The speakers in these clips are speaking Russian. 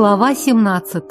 Глава 17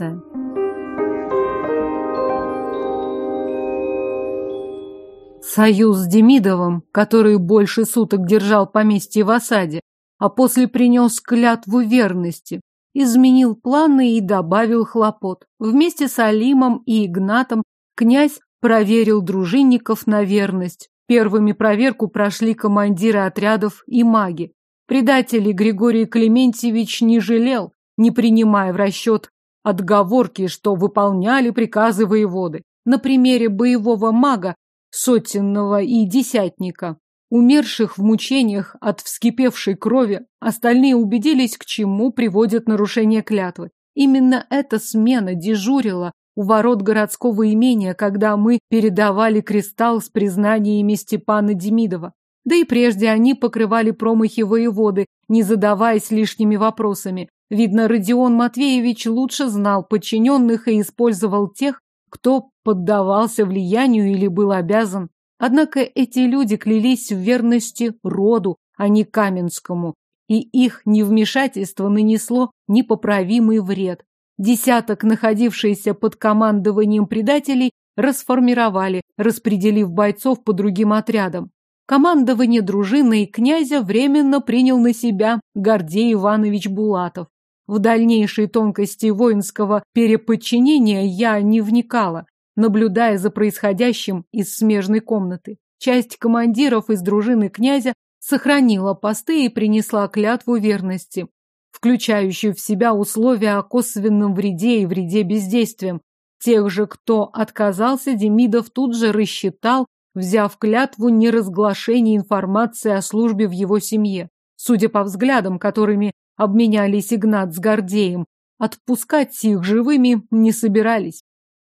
Союз с Демидовым, который больше суток держал поместье в осаде, а после принес клятву верности, изменил планы и добавил хлопот. Вместе с Алимом и Игнатом князь проверил дружинников на верность. Первыми проверку прошли командиры отрядов и маги. Предателей Григорий Клементьевич не жалел, не принимая в расчет отговорки, что выполняли приказы воеводы. На примере боевого мага, сотенного и десятника, умерших в мучениях от вскипевшей крови, остальные убедились, к чему приводит нарушение клятвы. Именно эта смена дежурила у ворот городского имения, когда мы передавали кристалл с признаниями Степана Демидова. Да и прежде они покрывали промахи воеводы, не задаваясь лишними вопросами. Видно, Родион Матвеевич лучше знал подчиненных и использовал тех, кто поддавался влиянию или был обязан. Однако эти люди клялись в верности роду, а не Каменскому, и их невмешательство нанесло непоправимый вред. Десяток, находившиеся под командованием предателей, расформировали, распределив бойцов по другим отрядам. Командование дружины и князя временно принял на себя Гордей Иванович Булатов. В дальнейшие тонкости воинского переподчинения я не вникала, наблюдая за происходящим из смежной комнаты. Часть командиров из дружины князя сохранила посты и принесла клятву верности, включающую в себя условия о косвенном вреде и вреде бездействием. Тех же, кто отказался, Демидов тут же рассчитал, взяв клятву неразглашения информации о службе в его семье. Судя по взглядам, которыми обменялись Игнат с Гордеем, отпускать их живыми не собирались.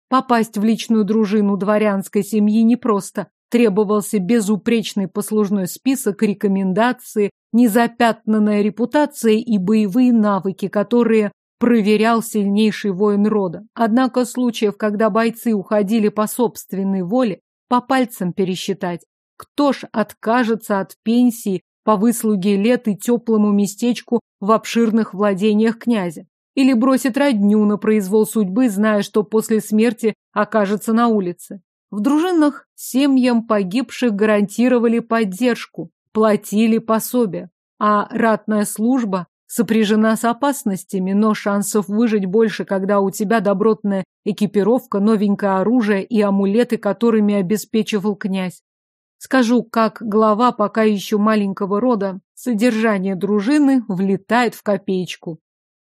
Попасть в личную дружину дворянской семьи непросто. Требовался безупречный послужной список, рекомендации, незапятнанная репутация и боевые навыки, которые проверял сильнейший воин рода. Однако случаев, когда бойцы уходили по собственной воле, по пальцам пересчитать. Кто ж откажется от пенсии по выслуге лет и теплому местечку в обширных владениях князя. Или бросит родню на произвол судьбы, зная, что после смерти окажется на улице. В дружинах семьям погибших гарантировали поддержку, платили пособия, а ратная служба сопряжена с опасностями, но шансов выжить больше, когда у тебя добротная экипировка, новенькое оружие и амулеты, которыми обеспечивал князь. Скажу, как глава пока еще маленького рода, содержание дружины влетает в копеечку.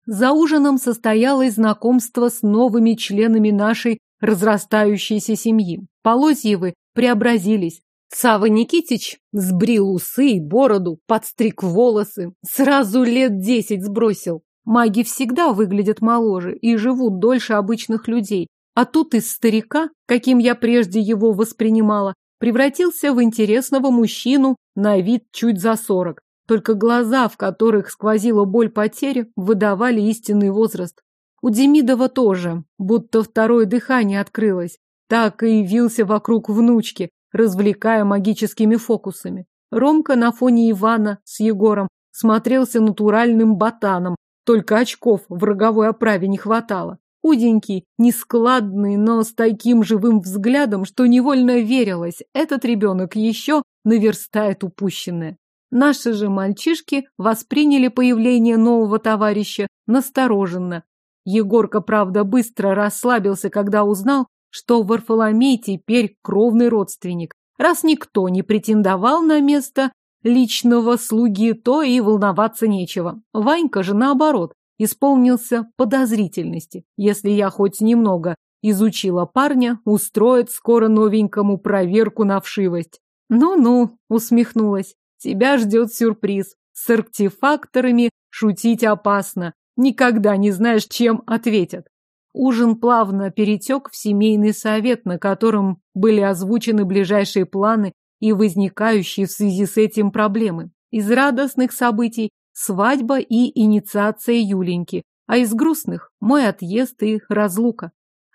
За ужином состоялось знакомство с новыми членами нашей разрастающейся семьи. Полозьевы преобразились. Сава Никитич сбрил усы и бороду, подстриг волосы, сразу лет десять сбросил. Маги всегда выглядят моложе и живут дольше обычных людей. А тут из старика, каким я прежде его воспринимала, превратился в интересного мужчину на вид чуть за сорок. Только глаза, в которых сквозила боль потери, выдавали истинный возраст. У Демидова тоже, будто второе дыхание открылось. Так и явился вокруг внучки, развлекая магическими фокусами. Ромка на фоне Ивана с Егором смотрелся натуральным ботаном, только очков в роговой оправе не хватало. Худенький, нескладный, но с таким живым взглядом, что невольно верилось, этот ребенок еще наверстает упущенное. Наши же мальчишки восприняли появление нового товарища настороженно. Егорка, правда, быстро расслабился, когда узнал, что Варфоломей теперь кровный родственник. Раз никто не претендовал на место личного слуги, то и волноваться нечего. Ванька же, наоборот, исполнился подозрительности. Если я хоть немного изучила парня, устроит скоро новенькому проверку на вшивость. Ну-ну, усмехнулась, тебя ждет сюрприз. С артефакторами шутить опасно. Никогда не знаешь, чем ответят. Ужин плавно перетек в семейный совет, на котором были озвучены ближайшие планы и возникающие в связи с этим проблемы. Из радостных событий свадьба и инициация Юленьки, а из грустных – мой отъезд и разлука.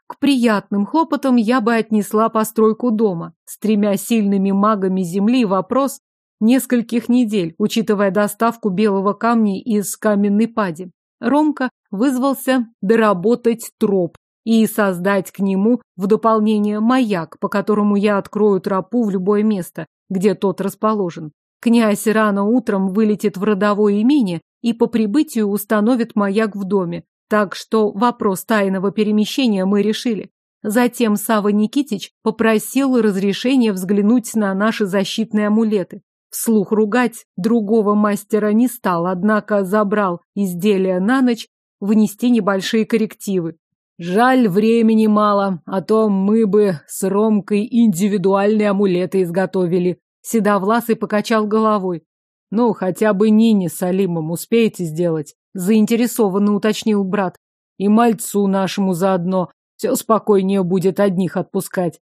К приятным хлопотам я бы отнесла постройку дома. С тремя сильными магами земли вопрос нескольких недель, учитывая доставку белого камня из каменной пади. Ромка вызвался доработать троп и создать к нему в дополнение маяк, по которому я открою тропу в любое место, где тот расположен. Князь рано утром вылетит в родовое имение и по прибытию установит маяк в доме. Так что вопрос тайного перемещения мы решили. Затем Сава Никитич попросил разрешения взглянуть на наши защитные амулеты. Вслух ругать другого мастера не стал, однако забрал изделия на ночь внести небольшие коррективы. Жаль, времени мало, а то мы бы с Ромкой индивидуальные амулеты изготовили. Седовласый покачал головой. Ну, хотя бы Нине с Алимом успеете сделать? Заинтересованно уточнил брат. И мальцу нашему заодно. Все спокойнее будет одних отпускать.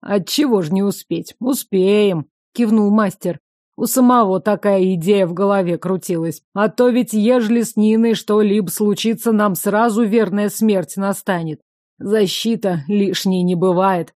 Отчего ж не успеть? Успеем, кивнул мастер. У самого такая идея в голове крутилась. А то ведь, ежели с Ниной что-либо случится, нам сразу верная смерть настанет. Защита лишней не бывает.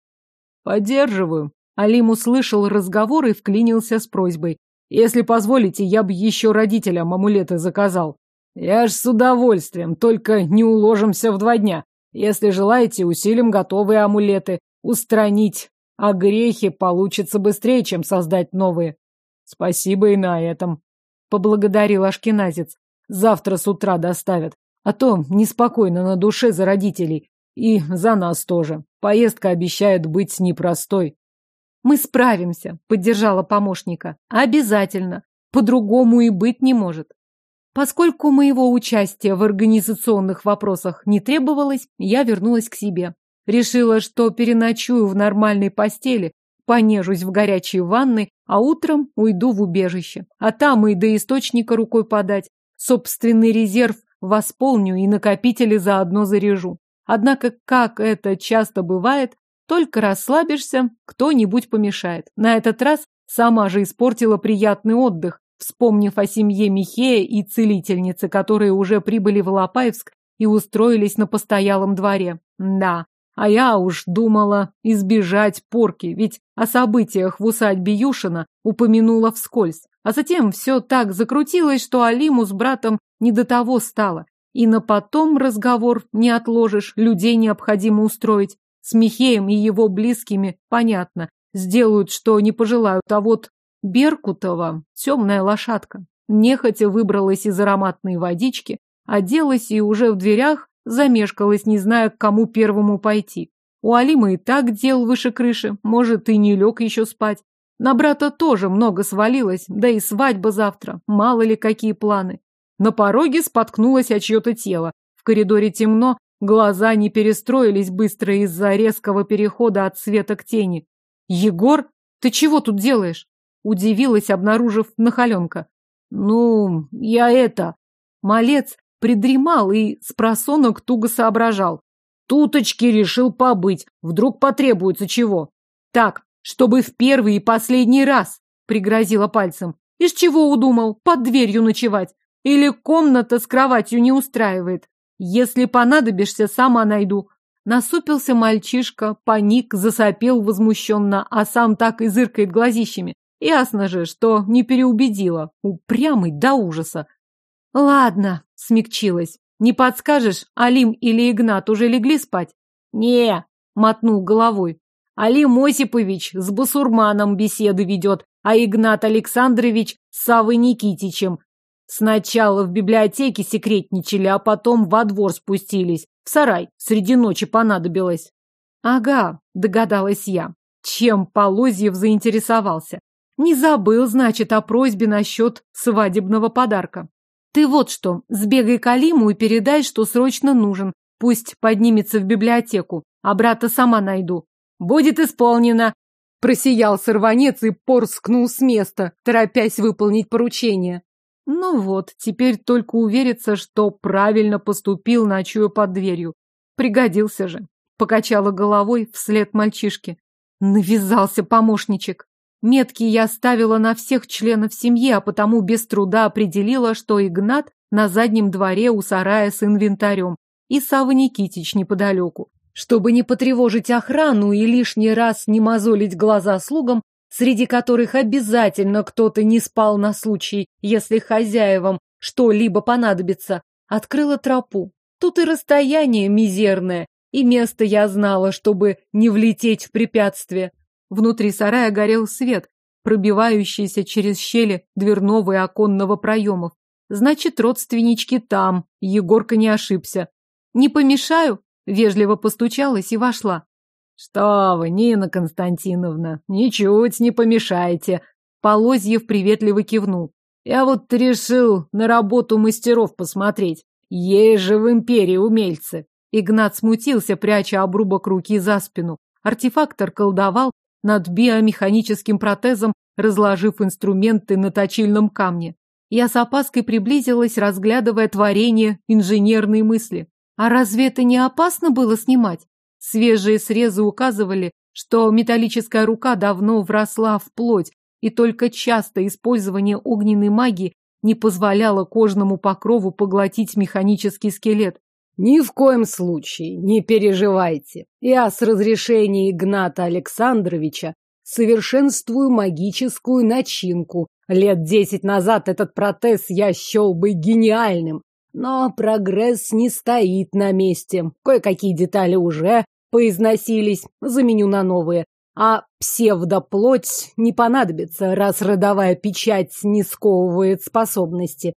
Поддерживаю. Алим услышал разговор и вклинился с просьбой. Если позволите, я бы еще родителям амулеты заказал. Я ж с удовольствием, только не уложимся в два дня. Если желаете, усилим готовые амулеты. Устранить а грехи получится быстрее, чем создать новые. Спасибо и на этом. Поблагодарил Ашкеназец. Завтра с утра доставят. А то неспокойно на душе за родителей. И за нас тоже. Поездка обещает быть непростой. Мы справимся, поддержала помощника. Обязательно. По-другому и быть не может. Поскольку моего участия в организационных вопросах не требовалось, я вернулась к себе. Решила, что переночую в нормальной постели, понежусь в горячей ванной, а утром уйду в убежище. А там и до источника рукой подать. Собственный резерв восполню и накопители заодно заряжу. Однако, как это часто бывает, только расслабишься, кто-нибудь помешает. На этот раз сама же испортила приятный отдых, вспомнив о семье Михея и целительницы, которые уже прибыли в Лопаевск и устроились на постоялом дворе. Да, а я уж думала избежать порки, ведь о событиях в усадьбе Юшина упомянула вскользь. А затем все так закрутилось, что Алиму с братом не до того стало. И на потом разговор не отложишь, людей необходимо устроить. С Михеем и его близкими, понятно, сделают, что не пожелают, а вот Беркутова темная лошадка. Нехотя выбралась из ароматной водички, оделась и уже в дверях Замешкалась, не зная, к кому первому пойти. У Алимы и так дел выше крыши, может, и не лег еще спать. На брата тоже много свалилось, да и свадьба завтра, мало ли какие планы. На пороге споткнулась о чье-то тело. В коридоре темно, глаза не перестроились быстро из-за резкого перехода от света к тени. «Егор, ты чего тут делаешь?» Удивилась, обнаружив нахаленка. «Ну, я это...» Малец придремал и с просонок туго соображал. Туточки решил побыть, вдруг потребуется чего. Так, чтобы в первый и последний раз, пригрозила пальцем. Из чего удумал? Под дверью ночевать? Или комната с кроватью не устраивает? Если понадобишься, сама найду. Насупился мальчишка, паник, засопел возмущенно, а сам так и зыркает глазищами. Ясно же, что не переубедила. Упрямый до ужаса. Ладно, смягчилась. Не подскажешь, Алим или Игнат уже легли спать? Не, мотнул головой. Алим Осипович с Басурманом беседы ведет, а Игнат Александрович с Савой Никитичем. Сначала в библиотеке секретничали, а потом во двор спустились. В сарай среди ночи понадобилось. Ага, догадалась я. Чем Полозьев заинтересовался? Не забыл, значит, о просьбе насчет свадебного подарка. Ты вот что, сбегай к Алиму и передай, что срочно нужен. Пусть поднимется в библиотеку, а брата сама найду. Будет исполнено. Просиял сорванец и порскнул с места, торопясь выполнить поручение. Ну вот, теперь только увериться, что правильно поступил, ночуя под дверью. Пригодился же. Покачала головой вслед мальчишке. Навязался помощничек. Метки я ставила на всех членов семьи, а потому без труда определила, что Игнат на заднем дворе у сарая с инвентарем и Сава Никитич неподалеку. Чтобы не потревожить охрану и лишний раз не мозолить глаза слугам, среди которых обязательно кто-то не спал на случай, если хозяевам что-либо понадобится, открыла тропу. Тут и расстояние мизерное, и место я знала, чтобы не влететь в препятствие. Внутри сарая горел свет, пробивающийся через щели дверного и оконного проемов. Значит, родственнички там, Егорка не ошибся. Не помешаю? Вежливо постучалась и вошла. Что вы, Нина Константиновна, ничуть не помешаете. Полозьев приветливо кивнул. Я вот решил на работу мастеров посмотреть. Есть же в империи умельцы. Игнат смутился, пряча обрубок руки за спину. Артефактор колдовал над биомеханическим протезом, разложив инструменты на точильном камне. Я с опаской приблизилась, разглядывая творение инженерной мысли. А разве это не опасно было снимать? Свежие срезы указывали, что металлическая рука давно вросла в плоть, и только частое использование огненной магии не позволяло кожному покрову поглотить механический скелет. Ни в коем случае, не переживайте. Я с разрешения Игната Александровича совершенствую магическую начинку. Лет десять назад этот протез я счел бы гениальным. Но прогресс не стоит на месте. Кое-какие детали уже поизносились, заменю на новые. А псевдоплоть не понадобится, раз родовая печать не сковывает способности.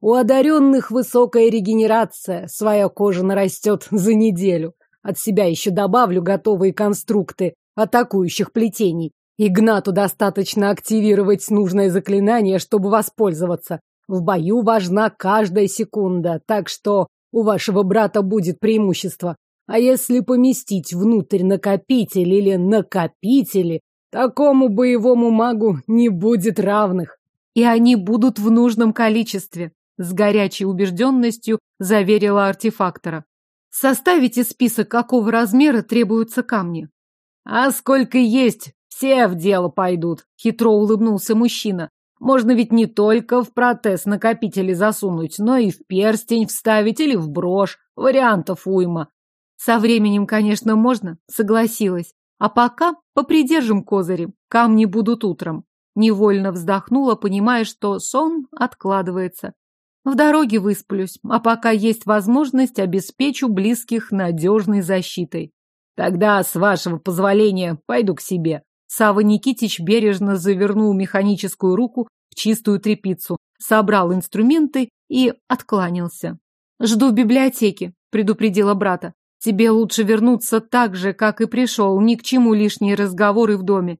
У одаренных высокая регенерация, своя кожа нарастет за неделю. От себя еще добавлю готовые конструкты атакующих плетений. Игнату достаточно активировать нужное заклинание, чтобы воспользоваться. В бою важна каждая секунда, так что у вашего брата будет преимущество. А если поместить внутрь накопитель или накопители, такому боевому магу не будет равных. И они будут в нужном количестве, с горячей убежденностью заверила артефактора. Составите список, какого размера требуются камни. А сколько есть, все в дело пойдут, хитро улыбнулся мужчина. Можно ведь не только в протез накопители засунуть, но и в перстень вставить или в брошь. Вариантов уйма. Со временем, конечно, можно, согласилась. А пока попридержим козыри, камни будут утром. Невольно вздохнула, понимая, что сон откладывается. В дороге высплюсь, а пока есть возможность, обеспечу близких надежной защитой. Тогда, с вашего позволения, пойду к себе. Сава Никитич бережно завернул механическую руку в чистую тряпицу, собрал инструменты и откланялся. «Жду в библиотеке», — предупредила брата. Тебе лучше вернуться так же, как и пришел, ни к чему лишние разговоры в доме.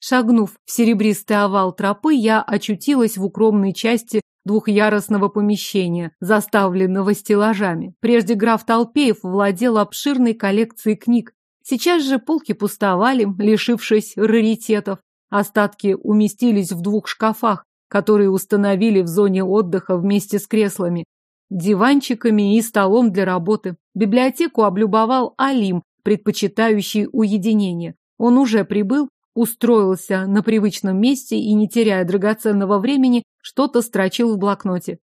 Шагнув в серебристый овал тропы, я очутилась в укромной части двухъярусного помещения, заставленного стеллажами. Прежде граф Толпеев владел обширной коллекцией книг. Сейчас же полки пустовали, лишившись раритетов. Остатки уместились в двух шкафах, которые установили в зоне отдыха вместе с креслами диванчиками и столом для работы. Библиотеку облюбовал Алим, предпочитающий уединение. Он уже прибыл, устроился на привычном месте и, не теряя драгоценного времени, что-то строчил в блокноте.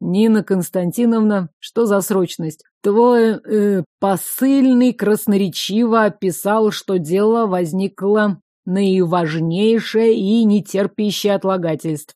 Нина Константиновна, что за срочность? Твой э, посыльный красноречиво описал, что дело возникло наиважнейшее и нетерпящее отлагательств.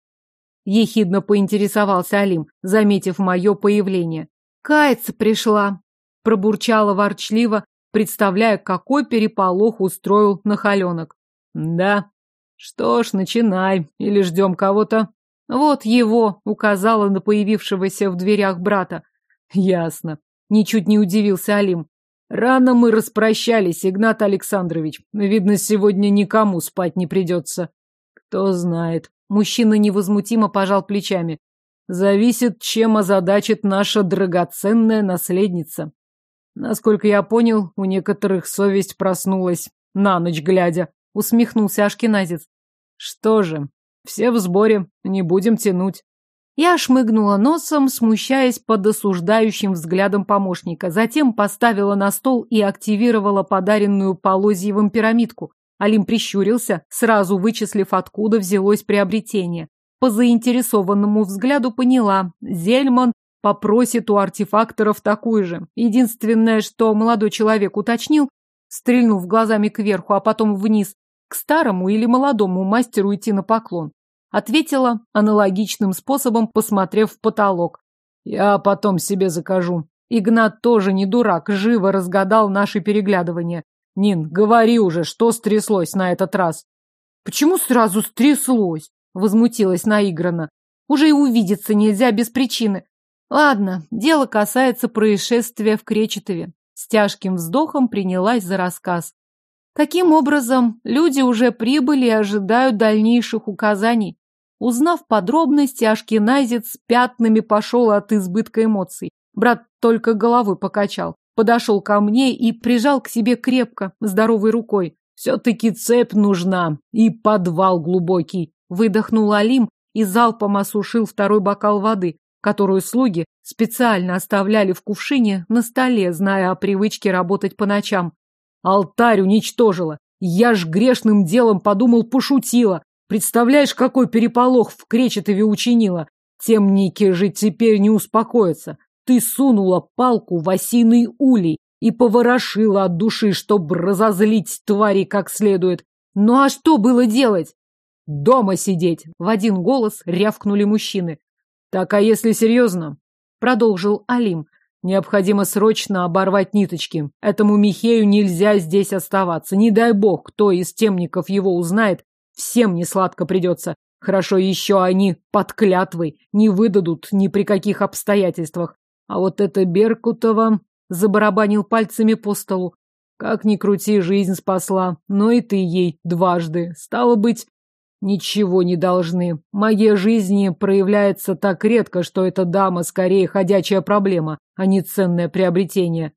Ехидно поинтересовался Алим, заметив мое появление. Каяться пришла. Пробурчала ворчливо, представляя, какой переполох устроил нахаленок. Да. Что ж, начинай. Или ждем кого-то? Вот его, указала на появившегося в дверях брата. Ясно. Ничуть не удивился Алим. Рано мы распрощались, Игнат Александрович. Видно, сегодня никому спать не придется. Кто знает. Мужчина невозмутимо пожал плечами. Зависит, чем озадачит наша драгоценная наследница. Насколько я понял, у некоторых совесть проснулась, на ночь глядя. Усмехнулся Ашкеназец. Что же, все в сборе, не будем тянуть. Я шмыгнула носом, смущаясь под осуждающим взглядом помощника. Затем поставила на стол и активировала подаренную Полозьевым пирамидку. Алим прищурился, сразу вычислив, откуда взялось приобретение. По заинтересованному взгляду поняла, Зельман попросит у артефакторов такую же. Единственное, что молодой человек уточнил, стрельнув глазами кверху, а потом вниз, к старому или молодому мастеру идти на поклон. Ответила аналогичным способом, посмотрев в потолок. «Я потом себе закажу». Игнат тоже не дурак, живо разгадал наши переглядывания. Нин, говори уже, что стряслось на этот раз? Почему сразу стряслось? Возмутилась наигранно. Уже и увидеться нельзя без причины. Ладно, дело касается происшествия в Кречетове. С тяжким вздохом принялась за рассказ. Таким образом, люди уже прибыли и ожидают дальнейших указаний. Узнав подробности, ашкеназец пятнами пошел от избытка эмоций. Брат только головой покачал, подошел ко мне и прижал к себе крепко, здоровой рукой. Все-таки цепь нужна и подвал глубокий. Выдохнул Алим и залпом осушил второй бокал воды, которую слуги специально оставляли в кувшине на столе, зная о привычке работать по ночам. Алтарь уничтожила. Я ж грешным делом подумал, пошутила. Представляешь, какой переполох в Кречетове учинила? Темники же теперь не успокоятся. Ты сунула палку в осиный улей и поворошила от души, чтобы разозлить твари как следует. Ну а что было делать? Дома сидеть, в один голос рявкнули мужчины. Так а если серьезно? Продолжил Алим. Необходимо срочно оборвать ниточки. Этому Михею нельзя здесь оставаться. Не дай бог, кто из темников его узнает, всем не сладко придется. Хорошо еще они под клятвой не выдадут ни при каких обстоятельствах. А вот это Беркутова забарабанил пальцами по столу. Как ни крути, жизнь спасла, но и ты ей дважды. Стало быть, Ничего не должны. Магия жизни проявляется так редко, что эта дама скорее ходячая проблема, а не ценное приобретение.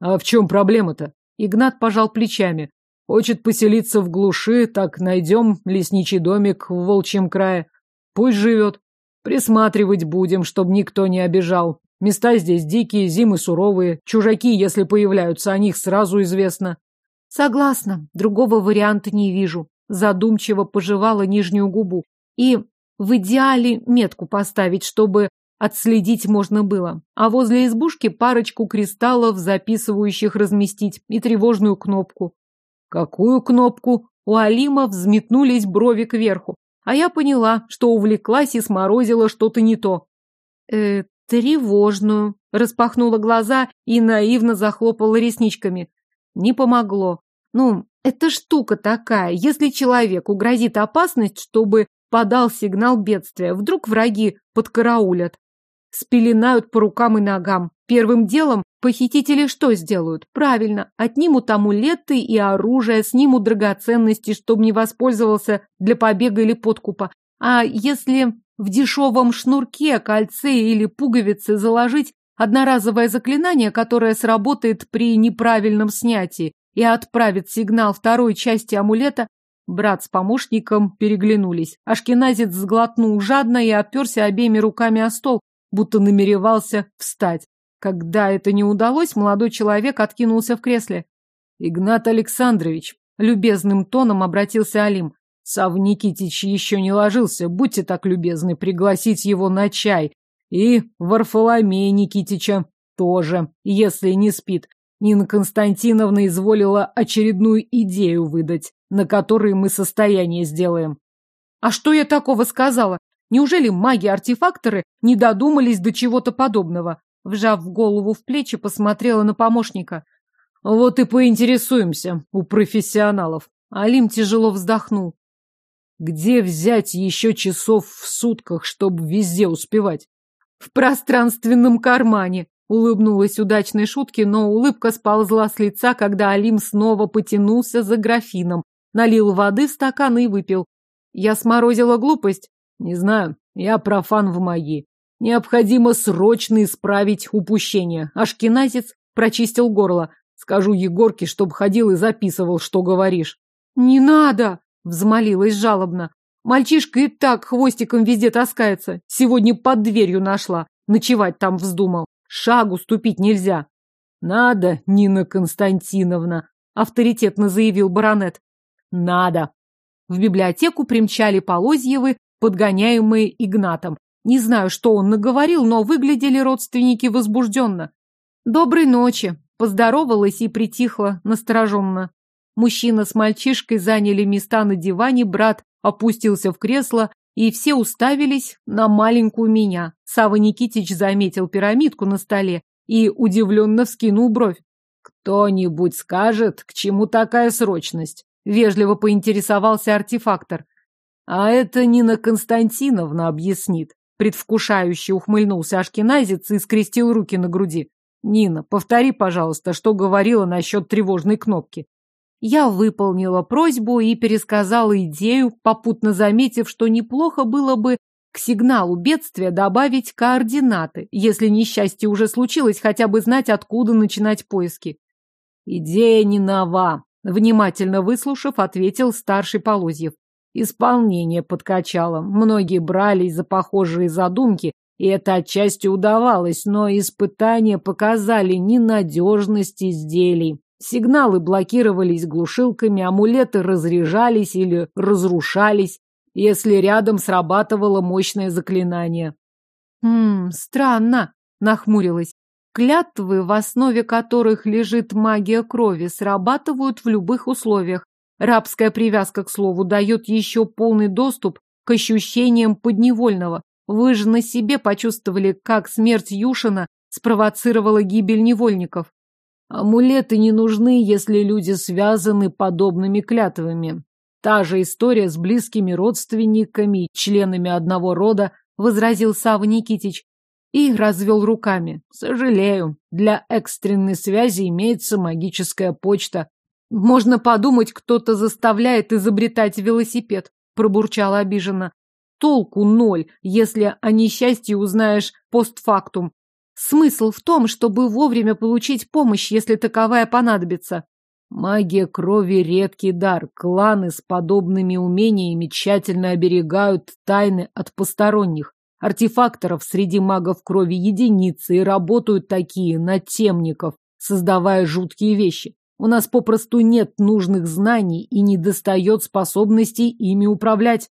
А в чем проблема-то? Игнат пожал плечами. Хочет поселиться в глуши, так найдем лесничий домик в Волчьем крае. Пусть живет. Присматривать будем, чтобы никто не обижал. Места здесь дикие, зимы суровые. Чужаки, если появляются, о них сразу известно. Согласна. Другого варианта не вижу задумчиво пожевала нижнюю губу. И в идеале метку поставить, чтобы отследить можно было. А возле избушки парочку кристаллов, записывающих разместить, и тревожную кнопку. Какую кнопку? У Алима взметнулись брови кверху. А я поняла, что увлеклась и сморозила что-то не то. Э, тревожную. Распахнула глаза и наивно захлопала ресничками. Не помогло. Ну, это штука такая, если человеку грозит опасность, чтобы подал сигнал бедствия, вдруг враги подкараулят, спеленают по рукам и ногам. Первым делом похитители что сделают? Правильно, отнимут амулеты и оружие, снимут драгоценности, чтобы не воспользовался для побега или подкупа. А если в дешевом шнурке, кольце или пуговицы заложить одноразовое заклинание, которое сработает при неправильном снятии, и отправит сигнал второй части амулета, брат с помощником переглянулись. Ашкеназец сглотнул жадно и оперся обеими руками о стол, будто намеревался встать. Когда это не удалось, молодой человек откинулся в кресле. Игнат Александрович, любезным тоном обратился Алим. Сав Никитич еще не ложился, будьте так любезны пригласить его на чай. И Варфоломея Никитича тоже, если не спит. Нина Константиновна изволила очередную идею выдать, на которой мы состояние сделаем. А что я такого сказала? Неужели маги-артефакторы не додумались до чего-то подобного? Вжав голову в плечи, посмотрела на помощника. Вот и поинтересуемся у профессионалов. Алим тяжело вздохнул. Где взять еще часов в сутках, чтобы везде успевать? В пространственном кармане, Улыбнулась удачной шутке, но улыбка сползла с лица, когда Алим снова потянулся за графином, налил воды в стакан и выпил. Я сморозила глупость? Не знаю, я профан в магии. Необходимо срочно исправить упущение. Ашкеназец прочистил горло. Скажу Егорке, чтоб ходил и записывал, что говоришь. Не надо, взмолилась жалобно. Мальчишка и так хвостиком везде таскается. Сегодня под дверью нашла. Ночевать там вздумал. Шагу ступить нельзя. Надо, Нина Константиновна, авторитетно заявил баронет. Надо. В библиотеку примчали Полозьевы, подгоняемые Игнатом. Не знаю, что он наговорил, но выглядели родственники возбужденно. Доброй ночи. Поздоровалась и притихла настороженно. Мужчина с мальчишкой заняли места на диване, брат опустился в кресло, и все уставились на маленькую меня. Сава Никитич заметил пирамидку на столе и удивленно вскинул бровь. «Кто-нибудь скажет, к чему такая срочность?» — вежливо поинтересовался артефактор. «А это Нина Константиновна объяснит», — предвкушающе ухмыльнулся Ашкеназец и скрестил руки на груди. «Нина, повтори, пожалуйста, что говорила насчет тревожной кнопки». Я выполнила просьбу и пересказала идею, попутно заметив, что неплохо было бы к сигналу бедствия добавить координаты, если несчастье уже случилось, хотя бы знать, откуда начинать поиски. Идея не нова, внимательно выслушав, ответил старший Полозьев. Исполнение подкачало. Многие брались за похожие задумки, и это отчасти удавалось, но испытания показали ненадежность изделий. Сигналы блокировались глушилками, амулеты разряжались или разрушались, если рядом срабатывало мощное заклинание. «Хм, странно», — нахмурилась. «Клятвы, в основе которых лежит магия крови, срабатывают в любых условиях. Рабская привязка, к слову, дает еще полный доступ к ощущениям подневольного. Вы же на себе почувствовали, как смерть Юшина спровоцировала гибель невольников. Амулеты не нужны, если люди связаны подобными клятвами. Та же история с близкими родственниками, членами одного рода, возразил Сава Никитич и развел руками. Сожалею, для экстренной связи имеется магическая почта. Можно подумать, кто-то заставляет изобретать велосипед, пробурчала обиженно. Толку ноль, если о несчастье узнаешь постфактум. Смысл в том, чтобы вовремя получить помощь, если таковая понадобится. Магия крови — редкий дар. Кланы с подобными умениями тщательно оберегают тайны от посторонних. Артефакторов среди магов крови единицы, и работают такие на темников, создавая жуткие вещи. У нас попросту нет нужных знаний и недостает способностей ими управлять.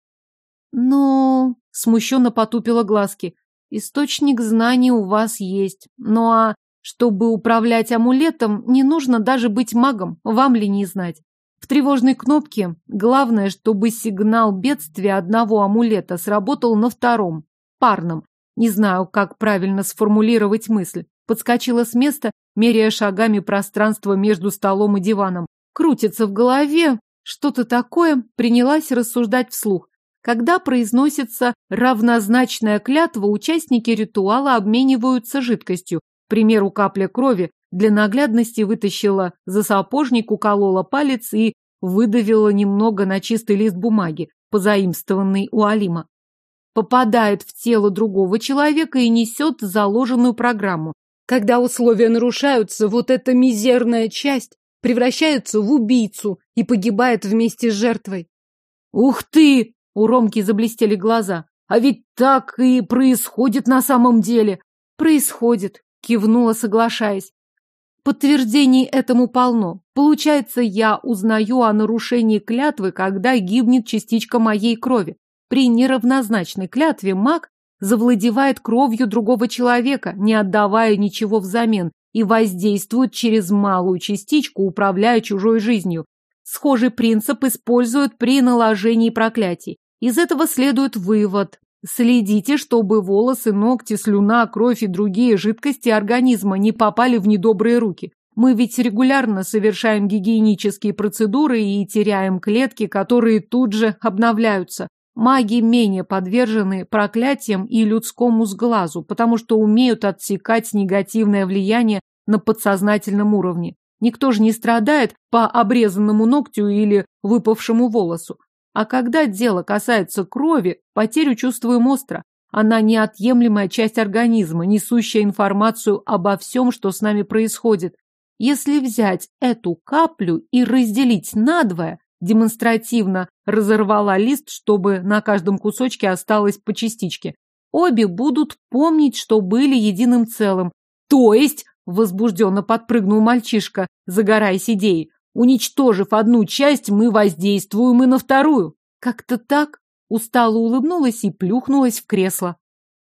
Ну, смущенно потупила глазки. Источник знаний у вас есть. Ну а чтобы управлять амулетом, не нужно даже быть магом, вам ли не знать. В тревожной кнопке главное, чтобы сигнал бедствия одного амулета сработал на втором, парном. Не знаю, как правильно сформулировать мысль. Подскочила с места, меряя шагами пространство между столом и диваном. Крутится в голове что-то такое, принялась рассуждать вслух. Когда произносится равнозначная клятва, участники ритуала обмениваются жидкостью, примеру, капля крови, для наглядности вытащила за сапожник, уколола палец и выдавила немного на чистый лист бумаги, позаимствованный у Алима. Попадает в тело другого человека и несет заложенную программу. Когда условия нарушаются, вот эта мизерная часть превращается в убийцу и погибает вместе с жертвой. «Ух ты!» — у Ромки заблестели глаза. «А ведь так и происходит на самом деле!» «Происходит. Кивнула, соглашаясь. Подтверждений этому полно. Получается, я узнаю о нарушении клятвы, когда гибнет частичка моей крови. При неравнозначной клятве маг завладевает кровью другого человека, не отдавая ничего взамен, и воздействует через малую частичку, управляя чужой жизнью. Схожий принцип используют при наложении проклятий. Из этого следует вывод. Следите, чтобы волосы, ногти, слюна, кровь и другие жидкости организма не попали в недобрые руки. Мы ведь регулярно совершаем гигиенические процедуры и теряем клетки, которые тут же обновляются. Маги менее подвержены проклятиям и людскому сглазу, потому что умеют отсекать негативное влияние на подсознательном уровне. Никто же не страдает по обрезанному ногтю или выпавшему волосу. А когда дело касается крови, потерю чувствуем остро. Она неотъемлемая часть организма, несущая информацию обо всем, что с нами происходит. Если взять эту каплю и разделить надвое, демонстративно разорвала лист, чтобы на каждом кусочке осталось по частичке, обе будут помнить, что были единым целым. То есть, возбужденно подпрыгнул мальчишка, загораясь идеей, Уничтожив одну часть, мы воздействуем и на вторую. Как-то так устало улыбнулась и плюхнулась в кресло.